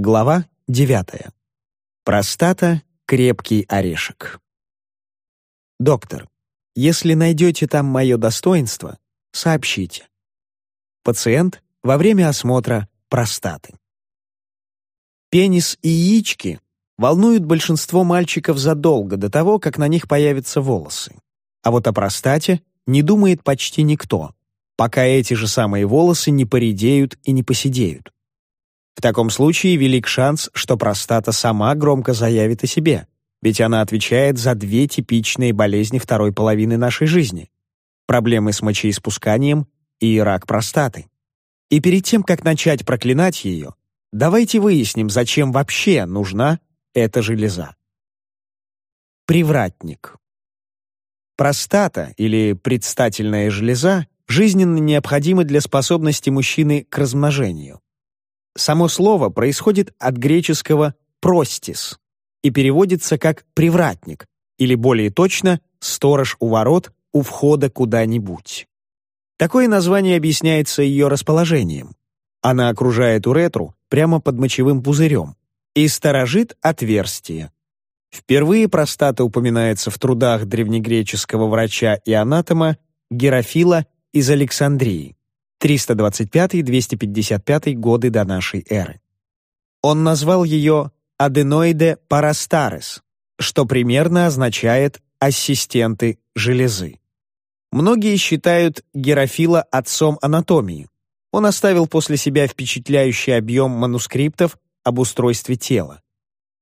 Глава 9. Простата – крепкий орешек. Доктор, если найдете там мое достоинство, сообщите. Пациент во время осмотра простаты. Пенис и яички волнуют большинство мальчиков задолго до того, как на них появятся волосы. А вот о простате не думает почти никто, пока эти же самые волосы не поредеют и не поседеют. В таком случае велик шанс, что простата сама громко заявит о себе, ведь она отвечает за две типичные болезни второй половины нашей жизни – проблемы с мочеиспусканием и рак простаты. И перед тем, как начать проклинать ее, давайте выясним, зачем вообще нужна эта железа. Привратник. Простата или предстательная железа жизненно необходима для способности мужчины к размножению. Само слово происходит от греческого «простис» и переводится как «привратник», или более точно «сторож у ворот, у входа куда-нибудь». Такое название объясняется ее расположением. Она окружает уретру прямо под мочевым пузырем и сторожит отверстие. Впервые простата упоминается в трудах древнегреческого врача и анатома Герофила из Александрии. 325-255 годы до нашей эры. Он назвал ее аденоиде парастарес, что примерно означает «ассистенты железы». Многие считают Герофила отцом анатомии. Он оставил после себя впечатляющий объем манускриптов об устройстве тела.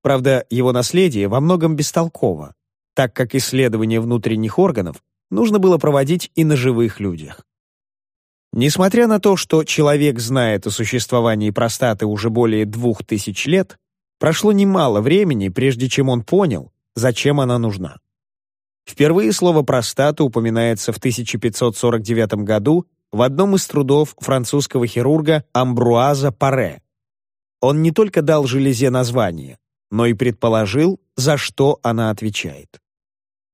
Правда, его наследие во многом бестолково, так как исследование внутренних органов нужно было проводить и на живых людях. Несмотря на то, что человек знает о существовании простаты уже более двух тысяч лет, прошло немало времени, прежде чем он понял, зачем она нужна. Впервые слово «простата» упоминается в 1549 году в одном из трудов французского хирурга Амбруаза Паре. Он не только дал железе название, но и предположил, за что она отвечает.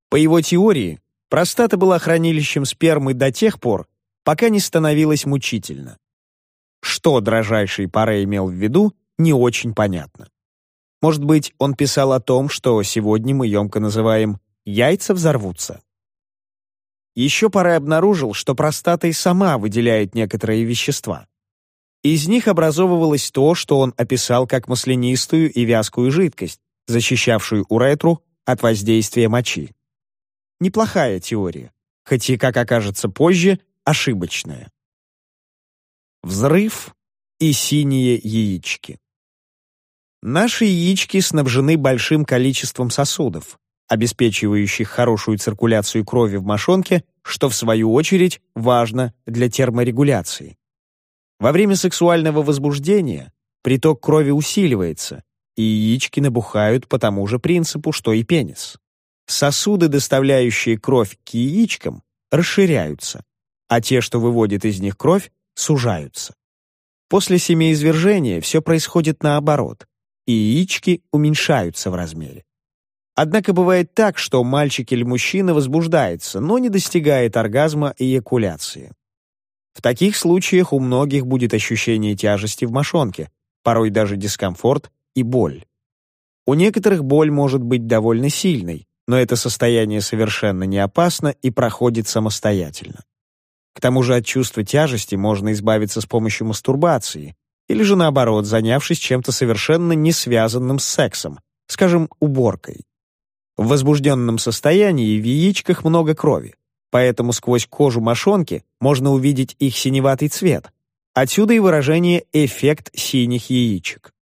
По его теории, простата была хранилищем спермы до тех пор, пока не становилось мучительно. Что дрожайший пара имел в виду, не очень понятно. Может быть, он писал о том, что сегодня мы емко называем «яйца взорвутся». Еще пора обнаружил, что простата и сама выделяет некоторые вещества. Из них образовывалось то, что он описал как маслянистую и вязкую жидкость, защищавшую уретру от воздействия мочи. Неплохая теория, хоть и, как окажется позже, ошибочное. Взрыв и синие яички. Наши яички снабжены большим количеством сосудов, обеспечивающих хорошую циркуляцию крови в мошонке, что, в свою очередь, важно для терморегуляции. Во время сексуального возбуждения приток крови усиливается, и яички набухают по тому же принципу, что и пенис. Сосуды, доставляющие кровь к яичкам, расширяются, а те, что выводят из них кровь, сужаются. После семяизвержения все происходит наоборот, и яички уменьшаются в размере. Однако бывает так, что мальчик или мужчина возбуждается, но не достигает оргазма и эякуляции. В таких случаях у многих будет ощущение тяжести в мошонке, порой даже дискомфорт и боль. У некоторых боль может быть довольно сильной, но это состояние совершенно не опасно и проходит самостоятельно. К тому же от чувства тяжести можно избавиться с помощью мастурбации, или же наоборот, занявшись чем-то совершенно не связанным с сексом, скажем, уборкой. В возбужденном состоянии в яичках много крови, поэтому сквозь кожу мошонки можно увидеть их синеватый цвет. Отсюда и выражение «эффект синих яичек».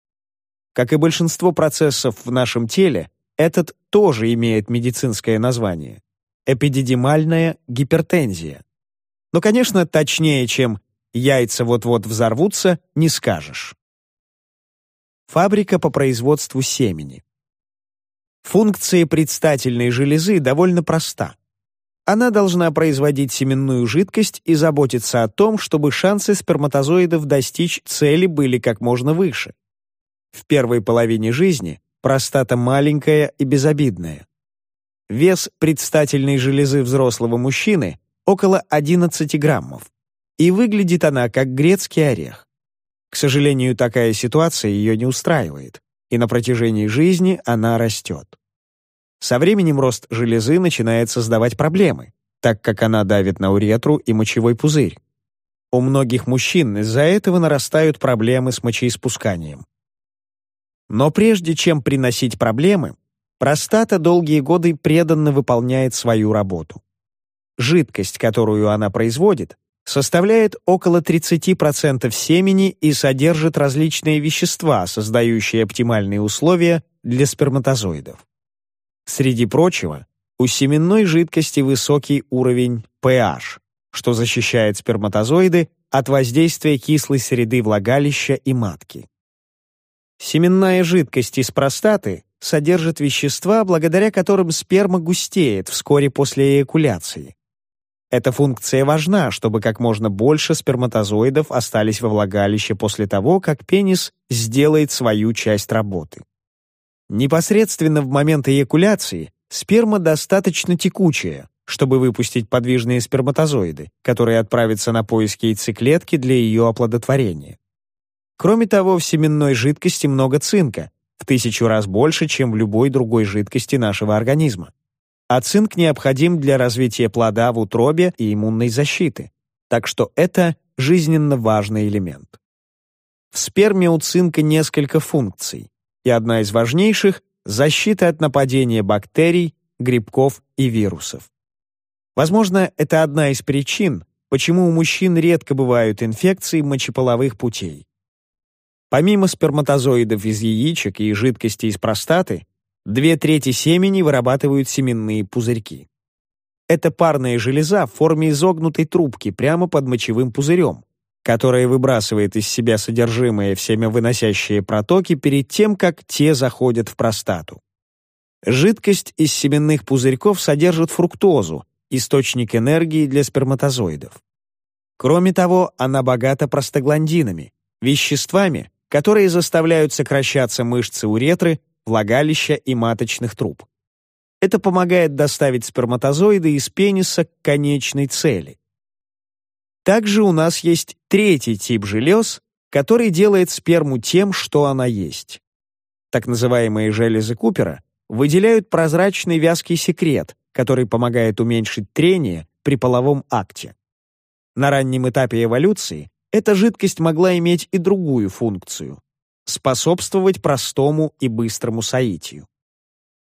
Как и большинство процессов в нашем теле, этот тоже имеет медицинское название – эпидидимальная гипертензия. Но, конечно, точнее, чем «яйца вот-вот взорвутся» не скажешь. Фабрика по производству семени. Функция предстательной железы довольно проста. Она должна производить семенную жидкость и заботиться о том, чтобы шансы сперматозоидов достичь цели были как можно выше. В первой половине жизни простата маленькая и безобидная. Вес предстательной железы взрослого мужчины около 11 граммов, и выглядит она как грецкий орех. К сожалению, такая ситуация ее не устраивает, и на протяжении жизни она растет. Со временем рост железы начинает создавать проблемы, так как она давит на уретру и мочевой пузырь. У многих мужчин из-за этого нарастают проблемы с мочеиспусканием. Но прежде чем приносить проблемы, простата долгие годы преданно выполняет свою работу. Жидкость, которую она производит, составляет около 30% семени и содержит различные вещества, создающие оптимальные условия для сперматозоидов. Среди прочего, у семенной жидкости высокий уровень pH, что защищает сперматозоиды от воздействия кислой среды влагалища и матки. Семенная жидкость из простаты содержит вещества, благодаря которым сперма густеет вскоре после эякуляции. Эта функция важна, чтобы как можно больше сперматозоидов остались во влагалище после того, как пенис сделает свою часть работы. Непосредственно в момент эякуляции Сперма достаточно текучая, чтобы выпустить подвижные сперматозоиды, которые отправятся на поиски яйцеклетки для ее оплодотворения. Кроме того, в семенной жидкости много цинка, в тысячу раз больше, чем в любой другой жидкости нашего организма. А цинк необходим для развития плода в утробе и иммунной защиты. Так что это жизненно важный элемент. В сперме у цинка несколько функций, и одна из важнейших защита от нападения бактерий, грибков и вирусов. Возможно, это одна из причин, почему у мужчин редко бывают инфекции мочеполовых путей. Помимо сперматозоидов из яичек и жидкости из простаты, две трети семени вырабатывают семенные пузырьки. Это парная железа в форме изогнутой трубки прямо под мочевым пузырем, которая выбрасывает из себя содержимое в семявыносящие протоки перед тем, как те заходят в простату. Жидкость из семенных пузырьков содержит фруктозу, источник энергии для сперматозоидов. Кроме того, она богата простагландинами, веществами, которые заставляют сокращаться мышцы уретры, влагалища и маточных труб. Это помогает доставить сперматозоиды из пениса к конечной цели. Также у нас есть третий тип желез, который делает сперму тем, что она есть. Так называемые железы Купера выделяют прозрачный вязкий секрет, который помогает уменьшить трение при половом акте. На раннем этапе эволюции эта жидкость могла иметь и другую функцию — способствовать простому и быстрому соитию.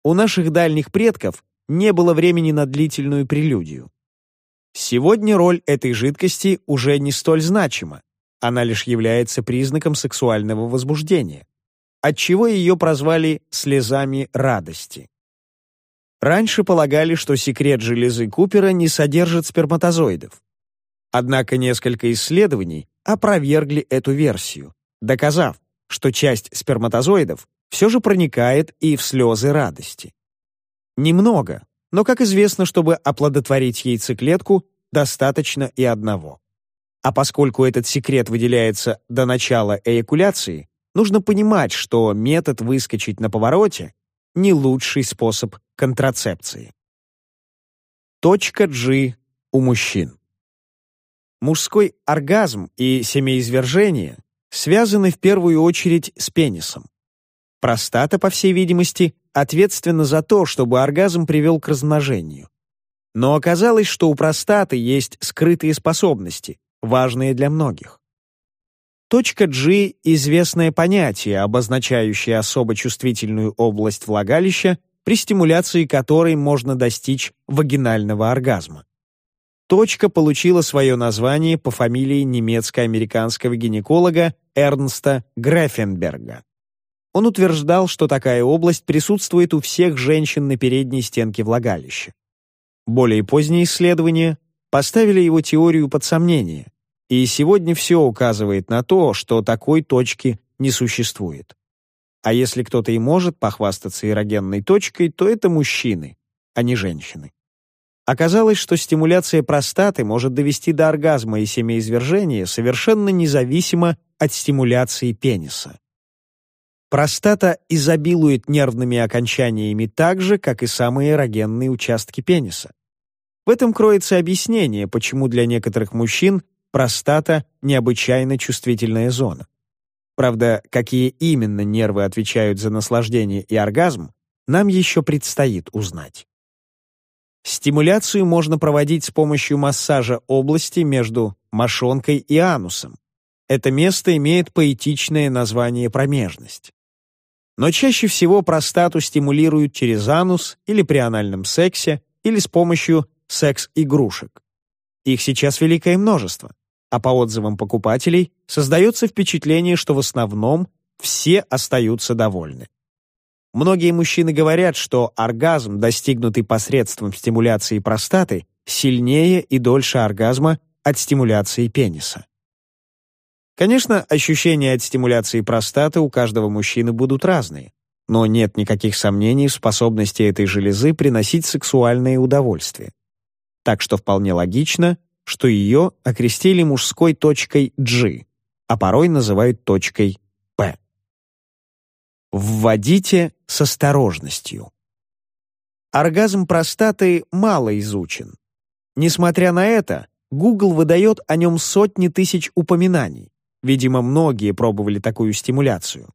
У наших дальних предков не было времени на длительную прелюдию. Сегодня роль этой жидкости уже не столь значима, она лишь является признаком сексуального возбуждения, отчего ее прозвали «слезами радости». Раньше полагали, что секрет железы Купера не содержит сперматозоидов. Однако несколько исследований опровергли эту версию, доказав, что часть сперматозоидов все же проникает и в слезы радости. Немного, но, как известно, чтобы оплодотворить яйцеклетку, достаточно и одного. А поскольку этот секрет выделяется до начала эякуляции, нужно понимать, что метод выскочить на повороте — не лучший способ контрацепции. Точка G у мужчин. Мужской оргазм и семяизвержение связаны в первую очередь с пенисом. Простата, по всей видимости, ответственна за то, чтобы оргазм привел к размножению. Но оказалось, что у простаты есть скрытые способности, важные для многих. Точка G — известное понятие, обозначающее особо чувствительную область влагалища, при стимуляции которой можно достичь вагинального оргазма. Точка получила свое название по фамилии немецко-американского гинеколога Эрнста Грефенберга. Он утверждал, что такая область присутствует у всех женщин на передней стенке влагалища. Более поздние исследования поставили его теорию под сомнение, и сегодня все указывает на то, что такой точки не существует. А если кто-то и может похвастаться эрогенной точкой, то это мужчины, а не женщины. Оказалось, что стимуляция простаты может довести до оргазма и семяизвержения совершенно независимо от стимуляции пениса. Простата изобилует нервными окончаниями так же, как и самые эрогенные участки пениса. В этом кроется объяснение, почему для некоторых мужчин простата — необычайно чувствительная зона. Правда, какие именно нервы отвечают за наслаждение и оргазм, нам еще предстоит узнать. Стимуляцию можно проводить с помощью массажа области между мошонкой и анусом. Это место имеет поэтичное название промежность. Но чаще всего простату стимулируют через анус или при анальном сексе, или с помощью секс-игрушек. Их сейчас великое множество, а по отзывам покупателей создается впечатление, что в основном все остаются довольны. Многие мужчины говорят, что оргазм, достигнутый посредством стимуляции простаты, сильнее и дольше оргазма от стимуляции пениса. Конечно, ощущения от стимуляции простаты у каждого мужчины будут разные, но нет никаких сомнений в способности этой железы приносить сексуальное удовольствие. Так что вполне логично, что ее окрестили мужской точкой G, а порой называют точкой P. Вводите с осторожностью. Оргазм простаты мало изучен. Несмотря на это, Google выдает о нем сотни тысяч упоминаний. Видимо, многие пробовали такую стимуляцию.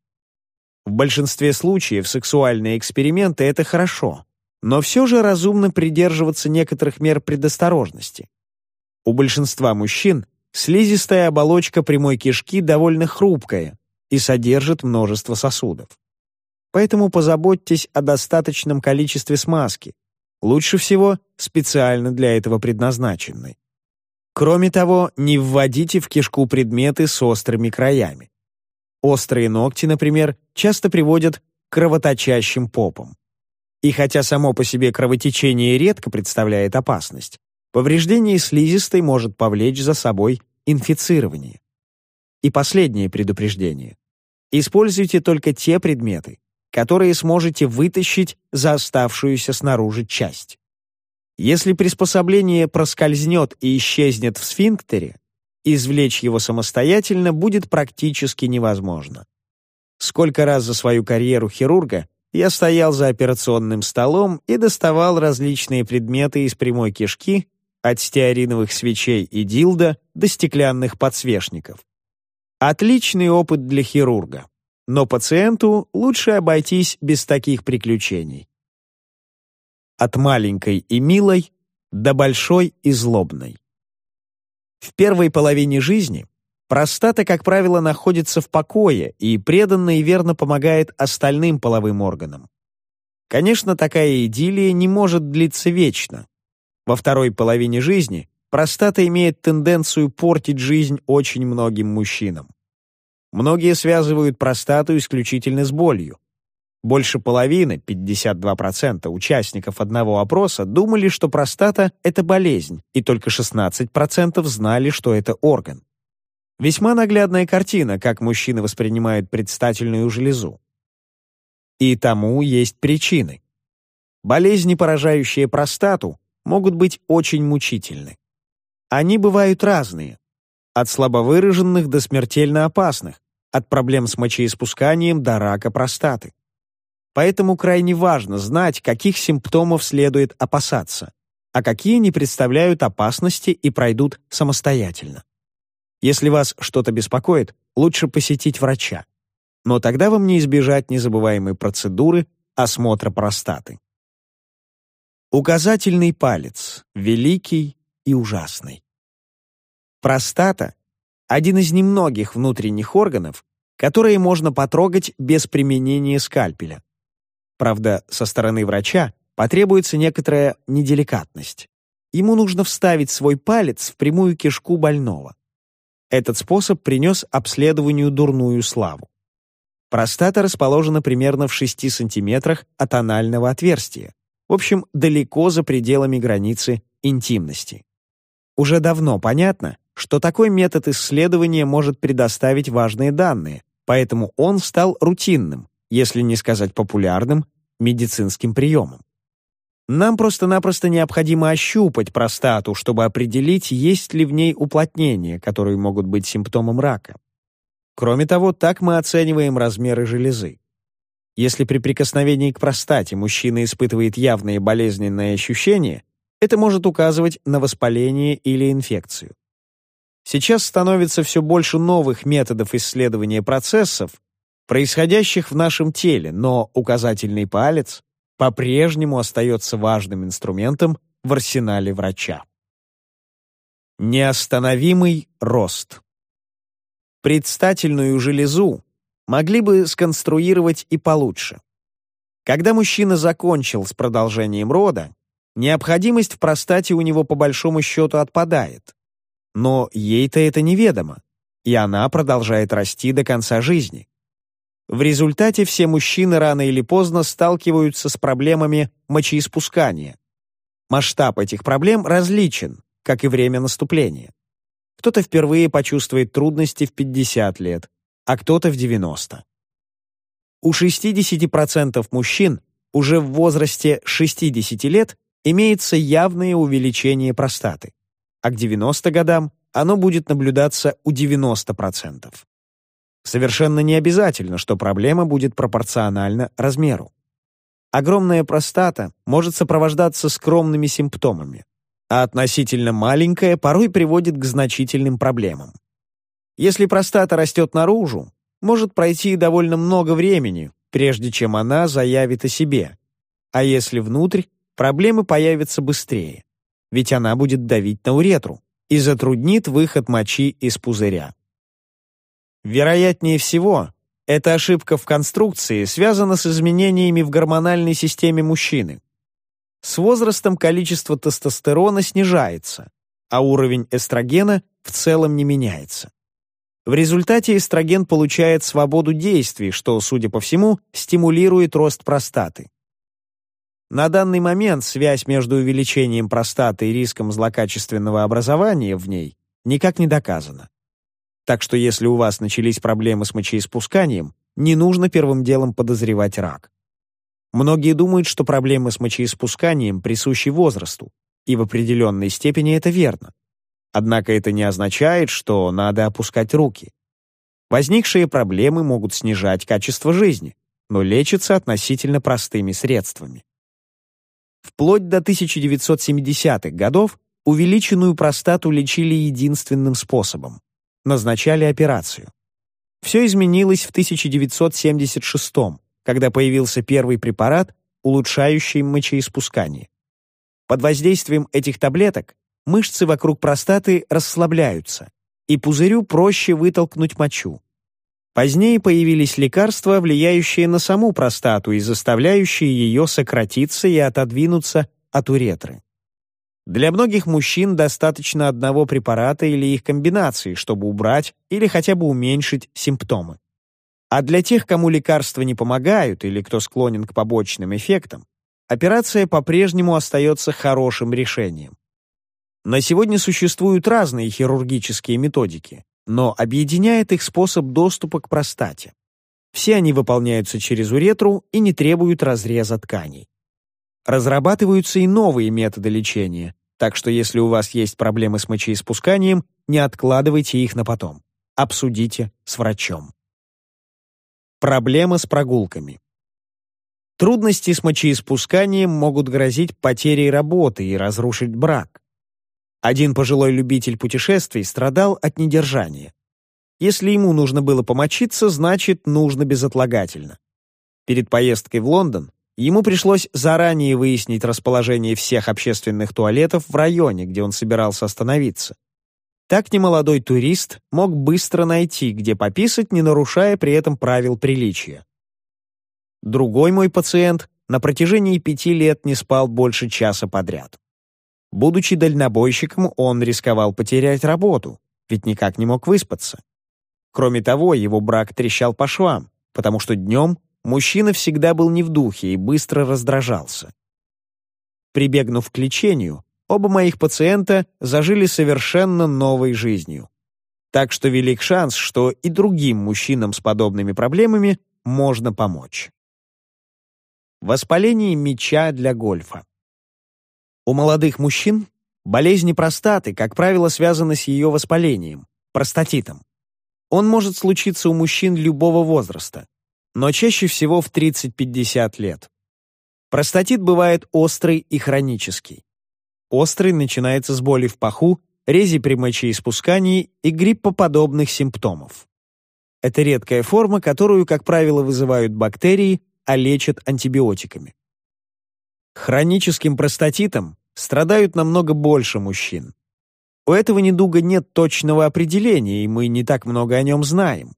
В большинстве случаев сексуальные эксперименты — это хорошо, но все же разумно придерживаться некоторых мер предосторожности. У большинства мужчин слизистая оболочка прямой кишки довольно хрупкая и содержит множество сосудов. Поэтому позаботьтесь о достаточном количестве смазки, лучше всего специально для этого предназначенной. Кроме того, не вводите в кишку предметы с острыми краями. Острые ногти, например, часто приводят к кровоточащим попам. И хотя само по себе кровотечение редко представляет опасность, повреждение слизистой может повлечь за собой инфицирование. И последнее предупреждение. Используйте только те предметы, которые сможете вытащить за оставшуюся снаружи часть. Если приспособление проскользнет и исчезнет в сфинктере, извлечь его самостоятельно будет практически невозможно. Сколько раз за свою карьеру хирурга я стоял за операционным столом и доставал различные предметы из прямой кишки, от стеариновых свечей и дилда до стеклянных подсвечников. Отличный опыт для хирурга, но пациенту лучше обойтись без таких приключений от маленькой и милой до большой и злобной. В первой половине жизни простата, как правило, находится в покое и преданно и верно помогает остальным половым органам. Конечно, такая идиллия не может длиться вечно. Во второй половине жизни простата имеет тенденцию портить жизнь очень многим мужчинам. Многие связывают простату исключительно с болью. Больше половины, 52% участников одного опроса думали, что простата — это болезнь, и только 16% знали, что это орган. Весьма наглядная картина, как мужчины воспринимают предстательную железу. И тому есть причины. Болезни, поражающие простату, могут быть очень мучительны. Они бывают разные, от слабовыраженных до смертельно опасных, от проблем с мочеиспусканием до рака простаты. Поэтому крайне важно знать, каких симптомов следует опасаться, а какие не представляют опасности и пройдут самостоятельно. Если вас что-то беспокоит, лучше посетить врача. Но тогда вам не избежать незабываемой процедуры осмотра простаты. Указательный палец – великий и ужасный. Простата – один из немногих внутренних органов, которые можно потрогать без применения скальпеля. Правда, со стороны врача потребуется некоторая неделикатность. Ему нужно вставить свой палец в прямую кишку больного. Этот способ принес обследованию дурную славу. Простата расположена примерно в 6 сантиметрах от анального отверстия, в общем, далеко за пределами границы интимности. Уже давно понятно, что такой метод исследования может предоставить важные данные, поэтому он стал рутинным, если не сказать популярным, медицинским приемом. Нам просто-напросто необходимо ощупать простату, чтобы определить, есть ли в ней уплотнения, которые могут быть симптомом рака. Кроме того, так мы оцениваем размеры железы. Если при прикосновении к простате мужчина испытывает явные болезненные ощущения, это может указывать на воспаление или инфекцию. сейчас становится все больше новых методов исследования процессов, происходящих в нашем теле, но указательный палец по-прежнему остается важным инструментом в арсенале врача. Неостановимый рост. Предстательную железу могли бы сконструировать и получше. Когда мужчина закончил с продолжением рода, необходимость в простате у него по большому счету отпадает. Но ей-то это неведомо, и она продолжает расти до конца жизни. В результате все мужчины рано или поздно сталкиваются с проблемами мочеиспускания. Масштаб этих проблем различен, как и время наступления. Кто-то впервые почувствует трудности в 50 лет, а кто-то в 90. У 60% мужчин уже в возрасте 60 лет имеется явное увеличение простаты, а к 90 годам оно будет наблюдаться у 90%. Совершенно не обязательно, что проблема будет пропорциональна размеру. Огромная простата может сопровождаться скромными симптомами, а относительно маленькая порой приводит к значительным проблемам. Если простата растет наружу, может пройти довольно много времени, прежде чем она заявит о себе. А если внутрь, проблемы появятся быстрее, ведь она будет давить на уретру и затруднит выход мочи из пузыря. Вероятнее всего, эта ошибка в конструкции связана с изменениями в гормональной системе мужчины. С возрастом количество тестостерона снижается, а уровень эстрогена в целом не меняется. В результате эстроген получает свободу действий, что, судя по всему, стимулирует рост простаты. На данный момент связь между увеличением простаты и риском злокачественного образования в ней никак не доказана. Так что если у вас начались проблемы с мочеиспусканием, не нужно первым делом подозревать рак. Многие думают, что проблемы с мочеиспусканием присущи возрасту, и в определенной степени это верно. Однако это не означает, что надо опускать руки. Возникшие проблемы могут снижать качество жизни, но лечатся относительно простыми средствами. Вплоть до 1970-х годов увеличенную простату лечили единственным способом – назначали операцию. Все изменилось в 1976 когда появился первый препарат, улучшающий мочеиспускание. Под воздействием этих таблеток мышцы вокруг простаты расслабляются, и пузырю проще вытолкнуть мочу. Позднее появились лекарства, влияющие на саму простату и заставляющие ее сократиться и отодвинуться от уретры. Для многих мужчин достаточно одного препарата или их комбинации, чтобы убрать или хотя бы уменьшить симптомы. А для тех, кому лекарства не помогают или кто склонен к побочным эффектам, операция по-прежнему остается хорошим решением. На сегодня существуют разные хирургические методики, но объединяет их способ доступа к простате. Все они выполняются через уретру и не требуют разреза тканей. Разрабатываются и новые методы лечения, так что если у вас есть проблемы с мочеиспусканием, не откладывайте их на потом. Обсудите с врачом. Проблема с прогулками. Трудности с мочеиспусканием могут грозить потерей работы и разрушить брак. Один пожилой любитель путешествий страдал от недержания. Если ему нужно было помочиться, значит, нужно безотлагательно. Перед поездкой в Лондон ему пришлось заранее выяснить расположение всех общественных туалетов в районе, где он собирался остановиться. Так немолодой турист мог быстро найти, где пописать, не нарушая при этом правил приличия. Другой мой пациент на протяжении пяти лет не спал больше часа подряд. Будучи дальнобойщиком, он рисковал потерять работу, ведь никак не мог выспаться. Кроме того, его брак трещал по швам, потому что днем мужчина всегда был не в духе и быстро раздражался. Прибегнув к лечению, оба моих пациента зажили совершенно новой жизнью. Так что велик шанс, что и другим мужчинам с подобными проблемами можно помочь. Воспаление меча для гольфа. У молодых мужчин болезни простаты, как правило, связаны с ее воспалением, простатитом. Он может случиться у мужчин любого возраста, но чаще всего в 30-50 лет. Простатит бывает острый и хронический. Острый начинается с боли в паху, рези при мочеиспускании и гриппоподобных симптомов. Это редкая форма, которую, как правило, вызывают бактерии, а лечат антибиотиками. Хроническим простатитом страдают намного больше мужчин. У этого недуга нет точного определения, и мы не так много о нем знаем.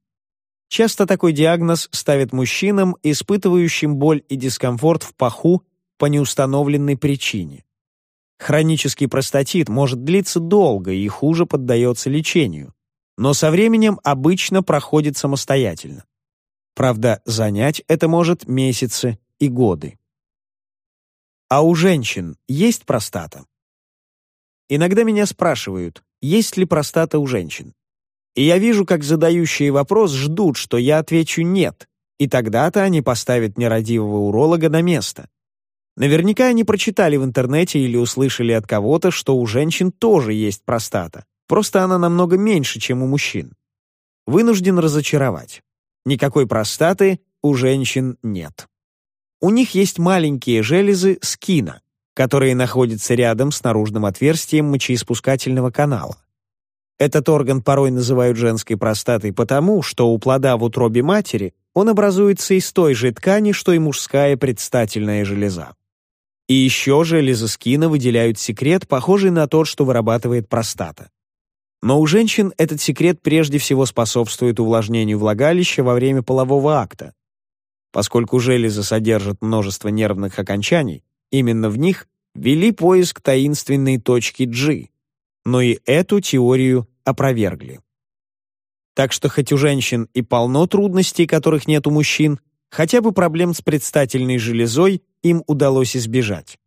Часто такой диагноз ставят мужчинам, испытывающим боль и дискомфорт в паху по неустановленной причине. Хронический простатит может длиться долго и хуже поддается лечению, но со временем обычно проходит самостоятельно. Правда, занять это может месяцы и годы. А у женщин есть простата? Иногда меня спрашивают, есть ли простата у женщин. И я вижу, как задающие вопрос ждут, что я отвечу «нет», и тогда-то они поставят нерадивого уролога на место. Наверняка они прочитали в интернете или услышали от кого-то, что у женщин тоже есть простата, просто она намного меньше, чем у мужчин. Вынужден разочаровать. Никакой простаты у женщин нет. У них есть маленькие железы скина, которые находятся рядом с наружным отверстием мочеиспускательного канала. Этот орган порой называют женской простатой потому, что у плода в утробе матери он образуется из той же ткани, что и мужская предстательная железа. И еще железы скина выделяют секрет, похожий на тот, что вырабатывает простата. Но у женщин этот секрет прежде всего способствует увлажнению влагалища во время полового акта. Поскольку железы содержат множество нервных окончаний, именно в них вели поиск таинственной точки G, но и эту теорию опровергли. Так что хоть у женщин и полно трудностей, которых нет у мужчин, хотя бы проблем с предстательной железой им удалось избежать.